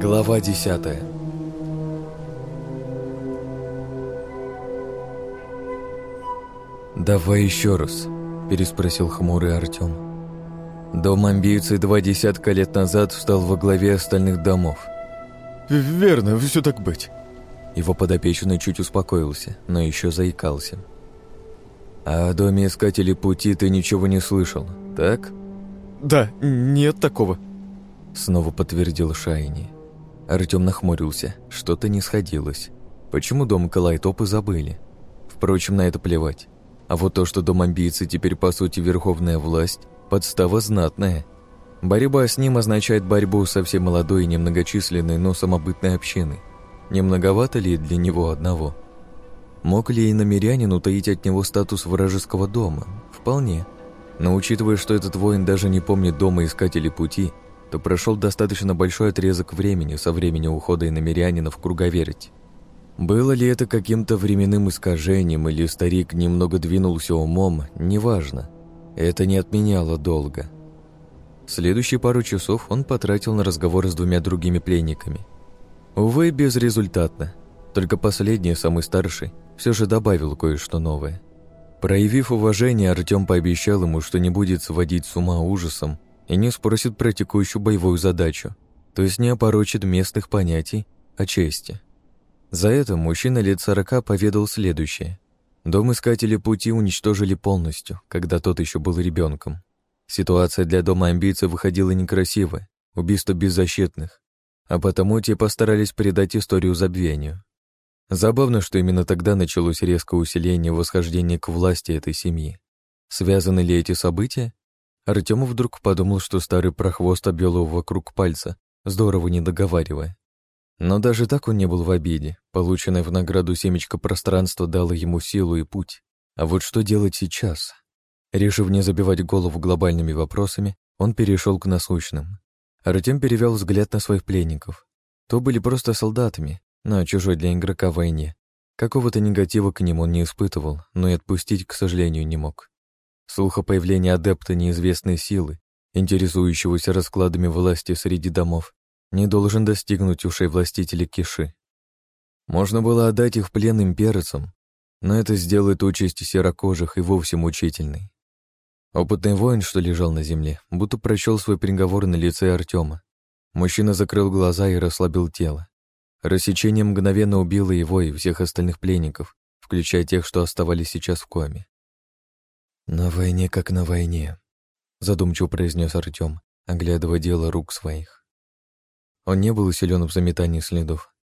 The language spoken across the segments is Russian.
Глава десятая «Давай еще раз», — переспросил хмурый Артем. Дом амбиций два десятка лет назад встал во главе остальных домов. «Верно, все так быть». Его подопечный чуть успокоился, но еще заикался. «А о доме Искателей Пути ты ничего не слышал, так?» «Да, нет такого», — снова подтвердил Шайни. Артем нахмурился, что-то не сходилось. Почему дом Калайтопы забыли? Впрочем, на это плевать. А вот то, что дом амбиций теперь по сути верховная власть, подстава знатная. Борьба с ним означает борьбу со всей молодой и немногочисленной, но самобытной общиной. Не многовато ли для него одного? Мог ли и намерянин утаить от него статус вражеского дома? Вполне. Но учитывая, что этот воин даже не помнит дома искателей пути, то прошел достаточно большой отрезок времени со времени ухода иномерянина в круговерть. Было ли это каким-то временным искажением или старик немного двинулся умом, неважно. Это не отменяло долго. Следующие пару часов он потратил на разговор с двумя другими пленниками. Увы, безрезультатно. Только последний, самый старший, все же добавил кое-что новое. Проявив уважение, Артем пообещал ему, что не будет сводить с ума ужасом и не спросит про текущую боевую задачу, то есть не опорочит местных понятий о чести. За это мужчина лет сорока поведал следующее. Дом Искателей Пути уничтожили полностью, когда тот еще был ребенком. Ситуация для Дома Амбиций выходила некрасивая, убийство беззащитных, а потому те постарались передать историю забвению. Забавно, что именно тогда началось резкое усиление восхождения к власти этой семьи. Связаны ли эти события? Артему вдруг подумал, что старый прохвост обвел его вокруг пальца, здорово не договаривая. Но даже так он не был в обиде. Полученное в награду семечко пространства дало ему силу и путь. А вот что делать сейчас? Решив не забивать голову глобальными вопросами, он перешел к насущным. Артем перевел взгляд на своих пленников. То были просто солдатами, на чужой для игрока войне. Какого-то негатива к ним он не испытывал, но и отпустить, к сожалению, не мог. Слух о появлении адепта неизвестной силы, интересующегося раскладами власти среди домов, не должен достигнуть ушей властителей Киши. Можно было отдать их в плен имперцам, но это сделает участь серокожих и вовсе мучительной. Опытный воин, что лежал на земле, будто прочел свой приговор на лице Артема. Мужчина закрыл глаза и расслабил тело. Рассечение мгновенно убило его и всех остальных пленников, включая тех, что оставались сейчас в коме. «На войне, как на войне», — задумчиво произнес Артем, оглядывая дело рук своих. Он не был силен в заметании следов.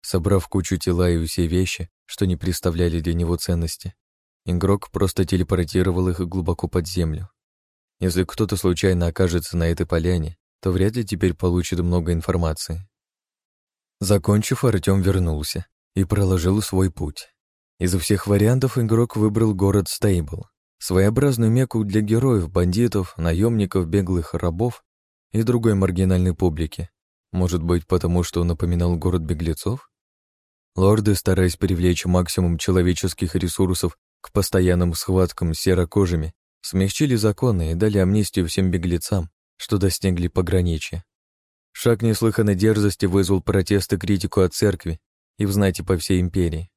Собрав кучу тела и все вещи, что не представляли для него ценности, игрок просто телепортировал их глубоко под землю. Если кто-то случайно окажется на этой поляне, то вряд ли теперь получит много информации. Закончив, Артем вернулся и проложил свой путь. Из всех вариантов игрок выбрал город Стейбл, своеобразную мекку для героев, бандитов, наемников, беглых рабов и другой маргинальной публики. Может быть, потому что напоминал город беглецов? Лорды, стараясь привлечь максимум человеческих ресурсов к постоянным схваткам с серокожими, смягчили законы и дали амнистию всем беглецам, что достигли пограничья. Шаг неслыханной дерзости вызвал протесты и критику от церкви и в знати по всей империи.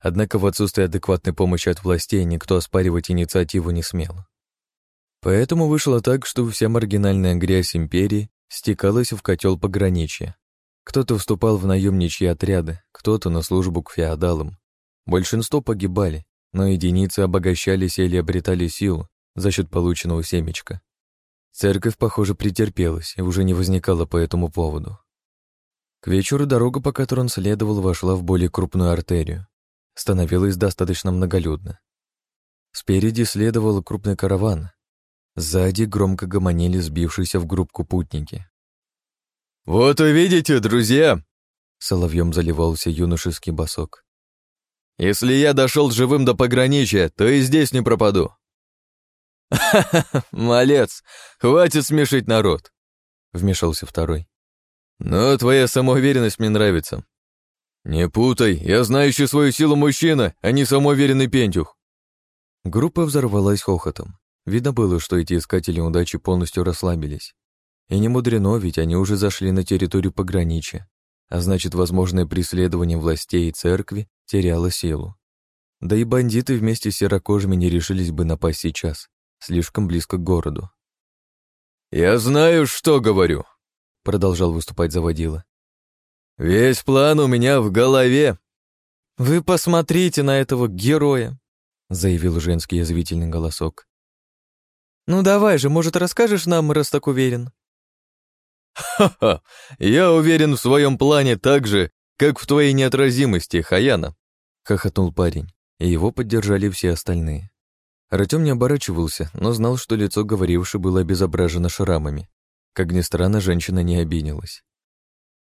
Однако в отсутствии адекватной помощи от властей никто оспаривать инициативу не смел. Поэтому вышло так, что вся маргинальная грязь империи стекалась в котел пограничья. Кто-то вступал в наемничьи отряды, кто-то на службу к феодалам. Большинство погибали, но единицы обогащались или обретали силу за счет полученного семечка. Церковь, похоже, претерпелась и уже не возникала по этому поводу. К вечеру дорога, по которой он следовал, вошла в более крупную артерию. Становилось достаточно многолюдно. Спереди следовал крупный караван. Сзади громко гомонили сбившиеся в группку путники. «Вот увидите, друзья!» Соловьем заливался юношеский босок. «Если я дошел живым до пограничья, то и здесь не пропаду. «Ха-ха, малец, хватит смешить народ!» — вмешался второй. «Но твоя самоуверенность мне нравится. Не путай, я знающий свою силу мужчина, а не самоуверенный пентюх!» Группа взорвалась хохотом. Видно было, что эти искатели удачи полностью расслабились. И не мудрено, ведь они уже зашли на территорию пограничья, а значит, возможное преследование властей и церкви теряло силу. Да и бандиты вместе с серокожими не решились бы напасть сейчас, слишком близко к городу. «Я знаю, что говорю», — продолжал выступать заводила. «Весь план у меня в голове». «Вы посмотрите на этого героя», — заявил женский язвительный голосок. «Ну давай же, может, расскажешь нам, раз так уверен?» «Ха-ха! Я уверен в своем плане так же, как в твоей неотразимости, Хаяна!» — хохотнул парень, и его поддержали все остальные. Артем не оборачивался, но знал, что лицо говорившей было обезображено шрамами. Как ни странно, женщина не обиделась.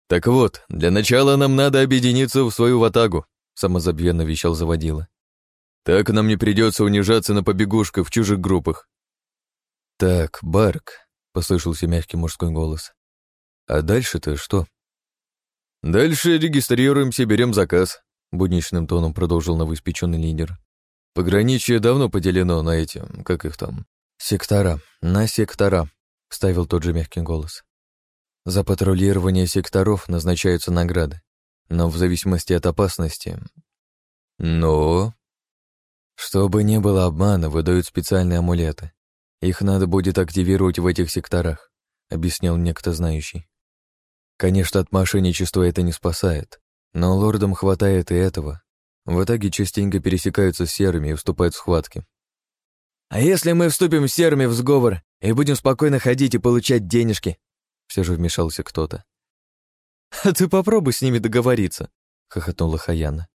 «Так вот, для начала нам надо объединиться в свою ватагу», — самозабвенно вещал заводила. «Так нам не придется унижаться на побегушках в чужих группах». «Так, Барк», — послышался мягкий мужской голос. А дальше-то что? Дальше регистрируемся, берем заказ, будничным тоном продолжил новоиспеченный лидер. Пограничье давно поделено на эти, как их там? Сектора, на сектора, ставил тот же мягкий голос. За патрулирование секторов назначаются награды, но в зависимости от опасности. Но... Чтобы не было обмана, выдают специальные амулеты. Их надо будет активировать в этих секторах, объяснял некто знающий. Конечно, от мошенничества это не спасает, но лордам хватает и этого. В итоге частенько пересекаются с серыми и вступают в схватки. «А если мы вступим с серыми в сговор и будем спокойно ходить и получать денежки?» Все же вмешался кто-то. «А ты попробуй с ними договориться», — хохотнула Хаяна.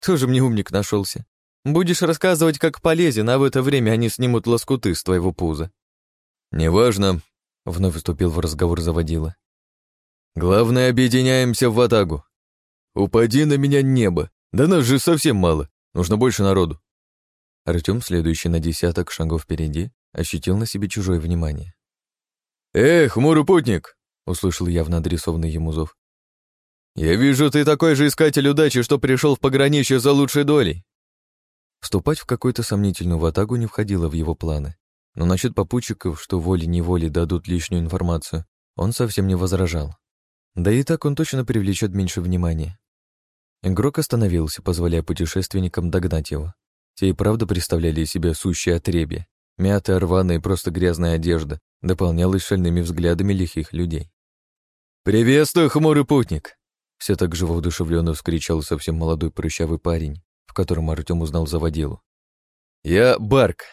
«Тоже мне умник нашелся. Будешь рассказывать, как полезен, а в это время они снимут лоскуты с твоего пуза». «Неважно», — вновь вступил в разговор заводила. Главное, объединяемся в Ватагу. Упади на меня небо. Да нас же совсем мало. Нужно больше народу. Артем, следующий на десяток шагов впереди, ощутил на себе чужое внимание. «Эх, хмурый путник!» — услышал явно адресованный ему зов. «Я вижу, ты такой же искатель удачи, что пришел в пограничье за лучшей долей». Вступать в какую-то сомнительную ватагу не входило в его планы, но насчет попутчиков, что волей-неволей дадут лишнюю информацию, он совсем не возражал. Да и так он точно привлечет меньше внимания. Игрок остановился, позволяя путешественникам догнать его. Те и правда представляли себе сущее отребье. Мятая, рваная и просто грязная одежда дополнялась шальными взглядами лихих людей. «Приветствую, хмурый путник!» Все так же воодушевленно вскричал совсем молодой прыщавый парень, в котором Артем узнал заводилу. «Я Барк.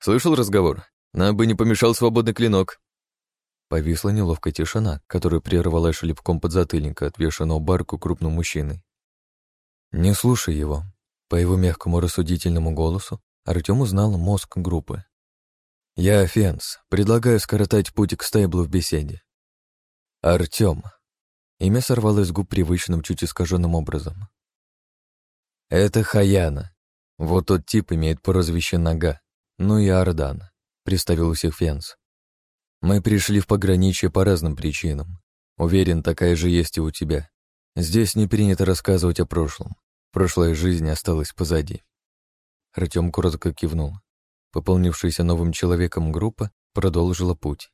Слышал разговор? Нам бы не помешал свободный клинок. Повисла неловкая тишина, которую прервала шлепком подзатыльника, отвешенного барку крупным мужчиной. Не слушай его. По его мягкому рассудительному голосу Артем узнал мозг группы. «Я Фенс. Предлагаю скоротать путь к стейблу в беседе». «Артем». Имя сорвалось с губ привычным, чуть искаженным образом. «Это Хаяна. Вот тот тип имеет прозвище Нога. Ну и Ардан», — представил всех Фенс. Мы пришли в пограничье по разным причинам. Уверен, такая же есть и у тебя. Здесь не принято рассказывать о прошлом. Прошлая жизнь осталась позади. Артем коротко кивнул. Пополнившаяся новым человеком группа продолжила путь.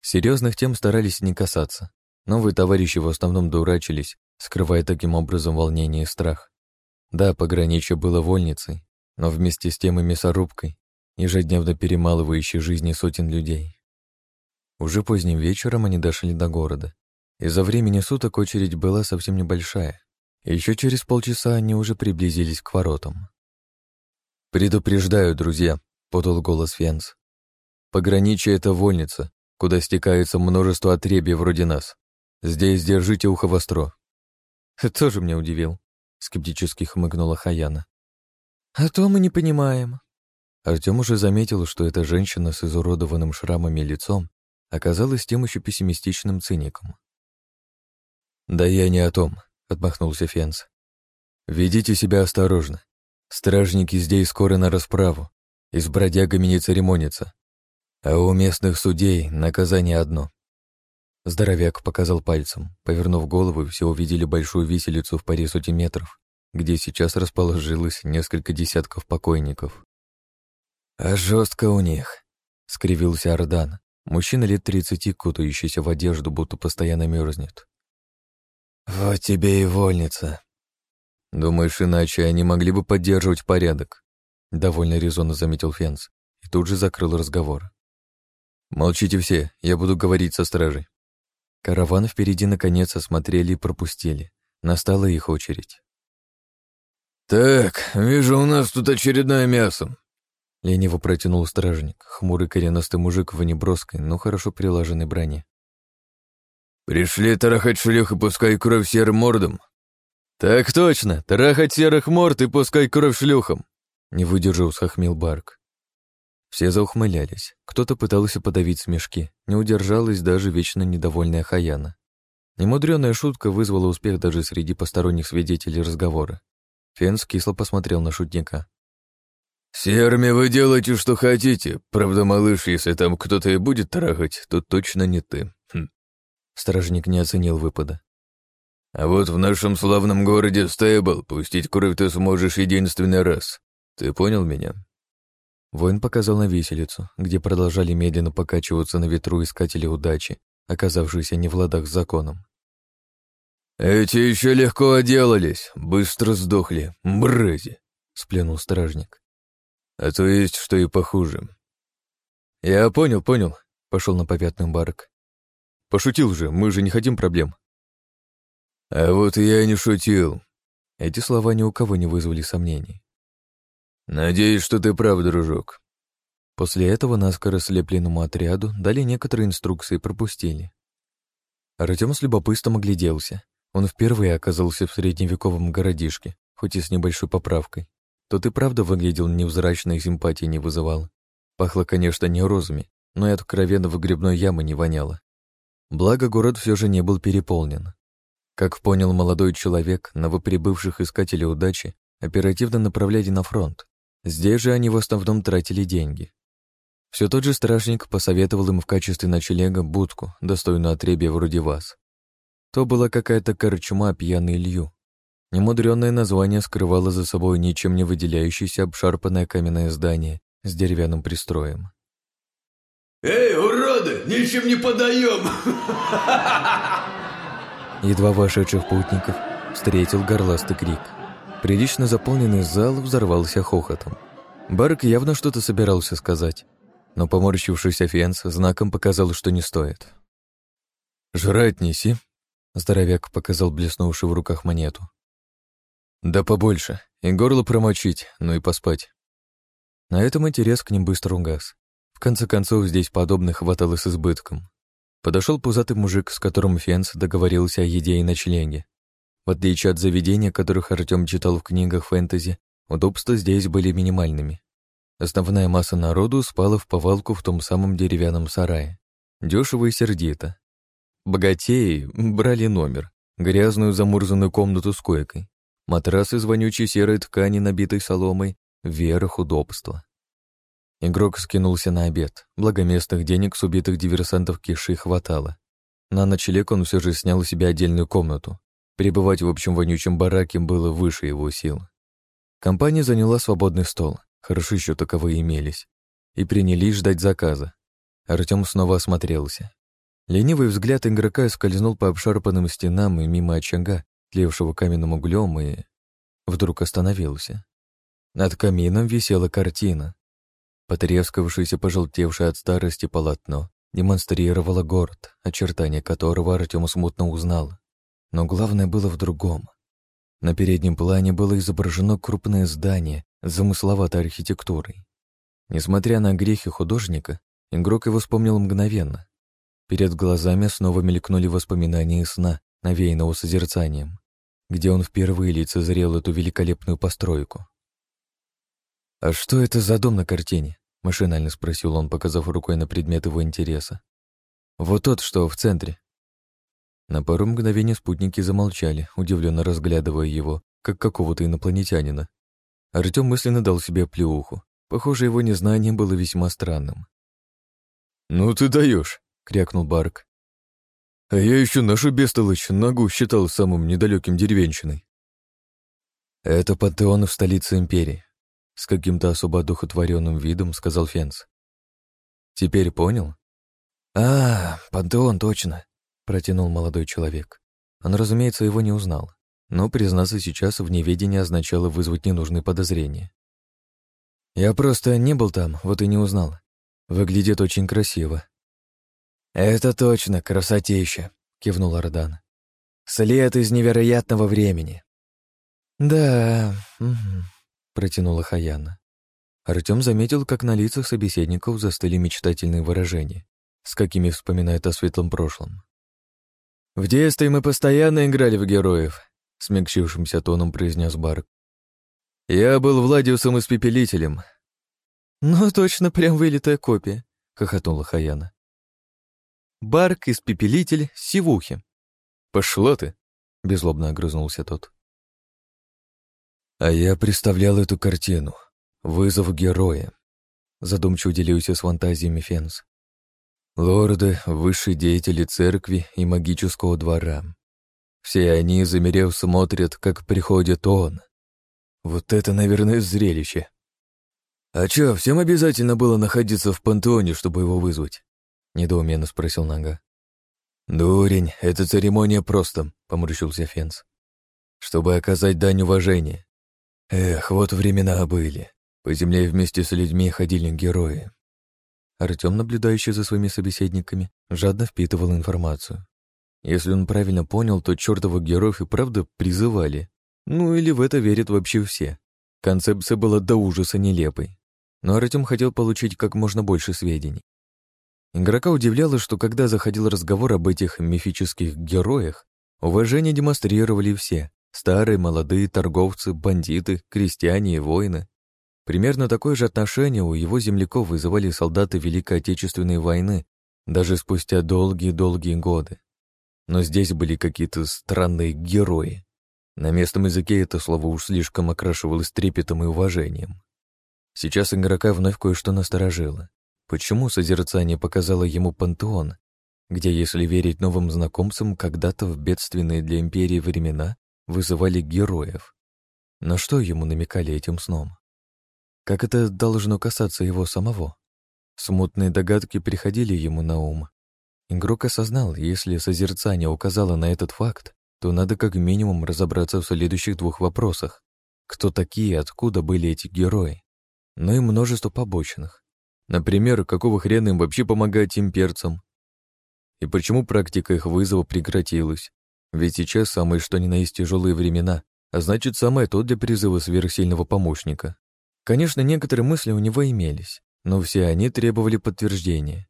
Серьезных тем старались не касаться. Новые товарищи в основном дурачились, скрывая таким образом волнение и страх. Да, пограничье было вольницей, но вместе с тем и мясорубкой, ежедневно перемалывающей жизни сотен людей. Уже поздним вечером они дошли до города. Из-за времени суток очередь была совсем небольшая. Еще через полчаса они уже приблизились к воротам. «Предупреждаю, друзья», — подал голос Фенс. «Пограничье — это вольница, куда стекается множество отребий вроде нас. Здесь держите ухо востро». «Тоже меня удивил», — скептически хмыкнула Хаяна. «А то мы не понимаем». Артем уже заметил, что эта женщина с изуродованным шрамами лицом оказалась тем еще пессимистичным циником. «Да я не о том», — отмахнулся Фенс. «Ведите себя осторожно. Стражники здесь скоро на расправу, и с бродягами не церемонятся. А у местных судей наказание одно». Здоровяк показал пальцем. Повернув голову, все увидели большую виселицу в паре сотен метров, где сейчас расположилось несколько десятков покойников. «А жестко у них», — скривился Ардан, Мужчина лет тридцати, кутающийся в одежду, будто постоянно мерзнет. «Вот тебе и вольница». «Думаешь, иначе они могли бы поддерживать порядок?» Довольно резонно заметил Фенс и тут же закрыл разговор. «Молчите все, я буду говорить со стражей». Караван впереди наконец осмотрели и пропустили. Настала их очередь. «Так, вижу, у нас тут очередное мясо». Лениво протянул стражник, хмурый коренастый мужик в неброской, но хорошо прилаженной броне. «Пришли тарахать шлюх и пускай кровь серым мордом?» «Так точно, тарахать серых морд и пускай кровь шлюхом!» Не выдержал, схохмел Барк. Все заухмылялись. Кто-то пытался подавить смешки. Не удержалась даже вечно недовольная Хаяна. Немудрёная шутка вызвала успех даже среди посторонних свидетелей разговора. Фенс кисло посмотрел на шутника. «Серыми вы делаете, что хотите. Правда, малыш, если там кто-то и будет трахать, то точно не ты». Хм. Стражник не оценил выпада. «А вот в нашем славном городе Стейбл пустить кровь ты сможешь единственный раз. Ты понял меня?» Воин показал на виселицу, где продолжали медленно покачиваться на ветру искатели удачи, оказавшиеся не в ладах с законом. «Эти еще легко отделались, быстро сдохли, мрази», — сплюнул стражник. «А то есть, что и похуже». «Я понял, понял», — пошел на попятную барк. «Пошутил же, мы же не хотим проблем». «А вот я не шутил». Эти слова ни у кого не вызвали сомнений. «Надеюсь, что ты прав, дружок». После этого наскоро слепленному отряду дали некоторые инструкции и пропустили. Артем с любопытством огляделся. Он впервые оказался в средневековом городишке, хоть и с небольшой поправкой. Тот и правда выглядел невзрачно и симпатии не вызывал. Пахло, конечно, не розами, но и откровенно выгребной ямы не воняло. Благо, город все же не был переполнен. Как понял молодой человек, новоприбывших искателей удачи оперативно направляли на фронт. Здесь же они в основном тратили деньги. Все тот же стражник посоветовал им в качестве ночлега будку, достойную отребья вроде вас. То была какая-то корчма пьяный Илью. Немудрённое название скрывало за собой ничем не выделяющееся обшарпанное каменное здание с деревянным пристроем. «Эй, уроды, ничем не подаем!» Едва вошедших путников встретил горластый крик. Прилично заполненный зал взорвался хохотом. Барк явно что-то собирался сказать, но поморщившийся Фенс знаком показал, что не стоит. «Жрать неси», — здоровяк показал блеснувший в руках монету. «Да побольше, и горло промочить, ну и поспать». На этом интерес к ним быстро угас. В конце концов, здесь подобных хватало с избытком. Подошел пузатый мужик, с которым Фенс договорился о еде и ночлеге. В отличие от заведения, которых Артем читал в книгах фэнтези, удобства здесь были минимальными. Основная масса народу спала в повалку в том самом деревянном сарае. Дешево и сердито. Богатеи брали номер, грязную замурзанную комнату с койкой, матрас из вонючей серой ткани, набитой соломой, верх удобства. Игрок скинулся на обед, благо местных денег с убитых диверсантов Киши хватало. На ночлег он все же снял себе отдельную комнату, Пребывать в общем вонючем бараке было выше его сил. Компания заняла свободный стол, хорошо еще таковые имелись, и принялись ждать заказа. Артем снова осмотрелся. Ленивый взгляд игрока скользнул по обшарпанным стенам и мимо очага, тлевшего каменным углем, и вдруг остановился. Над камином висела картина. Потрескавшееся, пожелтевшее от старости полотно демонстрировало город, очертания которого Артем смутно узнал. Но главное было в другом. На переднем плане было изображено крупное здание с замысловатой архитектурой. Несмотря на грехи художника, игрок его вспомнил мгновенно. Перед глазами снова мелькнули воспоминания сна, навеянного созерцанием, где он впервые лицезрел эту великолепную постройку. «А что это за дом на картине?» — машинально спросил он, показав рукой на предмет его интереса. «Вот тот, что в центре». На пару мгновений спутники замолчали, удивленно разглядывая его, как какого-то инопланетянина. Артем мысленно дал себе плюху. Похоже, его незнание было весьма странным. «Ну ты даешь, крякнул Барк. «А я еще нашу бестолочь ногу считал самым недалеким деревенщиной». «Это пантеон в столице империи», — с каким-то особо одухотворенным видом сказал Фенс. «Теперь понял?» «А, пантеон, точно», — протянул молодой человек. Он, разумеется, его не узнал, но признаться сейчас в неведении означало вызвать ненужные подозрения. «Я просто не был там, вот и не узнал. Выглядит очень красиво». «Это точно, красотища», — кивнул Ардан. «След из невероятного времени». «Да, угу», — протянула Хаяна. Артем заметил, как на лицах собеседников застыли мечтательные выражения, с какими вспоминают о светлом прошлом. «В детстве мы постоянно играли в героев», — смягчившимся тоном произнес Барк. «Я был Владиусом Испепелителем». «Ну, точно, прям вылитая копия», — хохотнула Хаяна. «Барк, Испепелитель, Сивухи». «Пошло ты», — безлобно огрызнулся тот. «А я представлял эту картину», Вызов героя. Задумчиво делился с фантазиями Фенс. Лорды, высшие деятели церкви и магического двора. Все они, замерев, смотрят, как приходит он. Вот это, наверное, зрелище. «А чё, всем обязательно было находиться в пантеоне, чтобы его вызвать?» — недоуменно спросил Нага. «Дурень, это церемония просто», — поморщился Фенс. «Чтобы оказать дань уважения. Эх, вот времена были. По земле вместе с людьми ходили герои. Артем, наблюдающий за своими собеседниками, жадно впитывал информацию. Если он правильно понял, то чертовых героев и правда призывали. Ну или в это верят вообще все. Концепция была до ужаса нелепой. Но Артем хотел получить как можно больше сведений. Игрока удивляло, что когда заходил разговор об этих мифических героях, уважение демонстрировали все — старые, молодые, торговцы, бандиты, крестьяне и воины. Примерно такое же отношение у его земляков вызывали солдаты Великой Отечественной войны даже спустя долгие-долгие годы. Но здесь были какие-то странные герои. На местном языке это слово уж слишком окрашивалось трепетом и уважением. Сейчас игрока вновь кое-что насторожило. Почему созерцание показало ему пантеон, где, если верить новым знакомцам, когда-то в бедственные для Империи времена вызывали героев? На что ему намекали этим сном? Как это должно касаться его самого? Смутные догадки приходили ему на ум. Игрок осознал, если созерцание указало на этот факт, то надо как минимум разобраться в следующих двух вопросах. Кто такие и откуда были эти герои? Ну и множество побочных. Например, какого хрена им вообще помогать имперцам? И почему практика их вызова прекратилась? Ведь сейчас самые что ни на есть тяжелые времена, а значит, самое то для призыва сверхсильного помощника. Конечно, некоторые мысли у него имелись, но все они требовали подтверждения.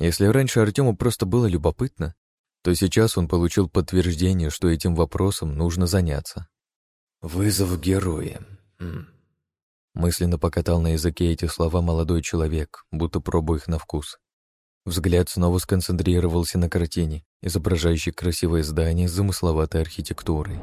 Если раньше Артему просто было любопытно, то сейчас он получил подтверждение, что этим вопросом нужно заняться. «Вызов героя», Мысленно покатал на языке эти слова молодой человек, будто пробуя их на вкус. Взгляд снова сконцентрировался на картине, изображающей красивое здание с замысловатой архитектурой.